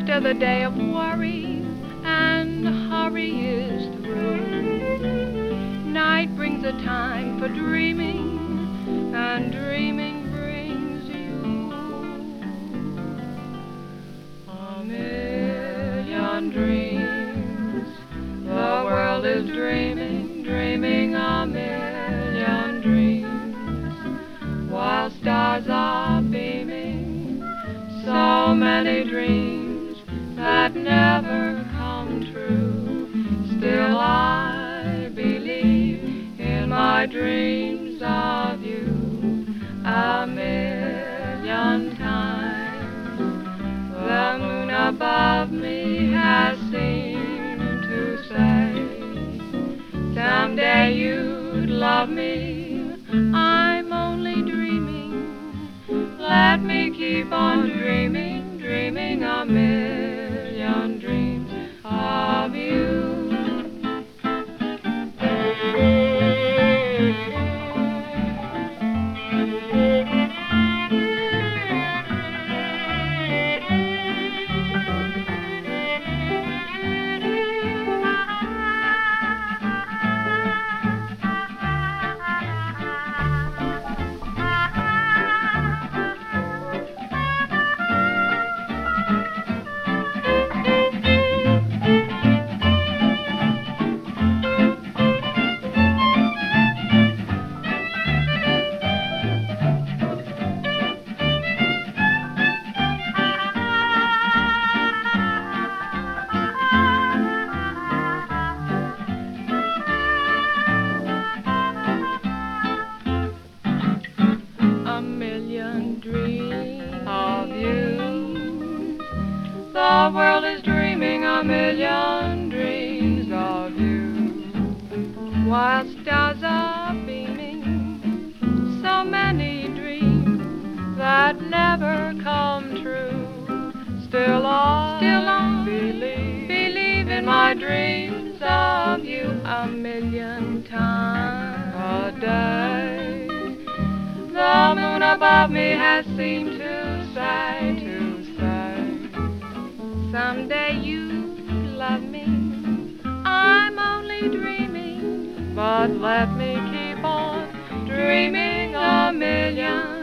Another day of worry and hurry is through. Night brings a time for dreaming, and dreaming brings you. A million dreams. The world is dreaming, dreaming a million dreams. While stars are beaming, so many dreams that never come true. Still I believe in my dreams of you a million times. The moon above me has seemed to say, Someday you'd love me. I'm only dreaming. Let me keep on dreaming, dreaming a million million dreams of you. The world is dreaming a million dreams of you. While stars are beaming, so many dreams that never come true. Still I, still I believe, believe in my dreams of you a million times a day. Above me has seemed to sigh, to sigh. someday you love me. I'm only dreaming, but let me keep on dreaming a million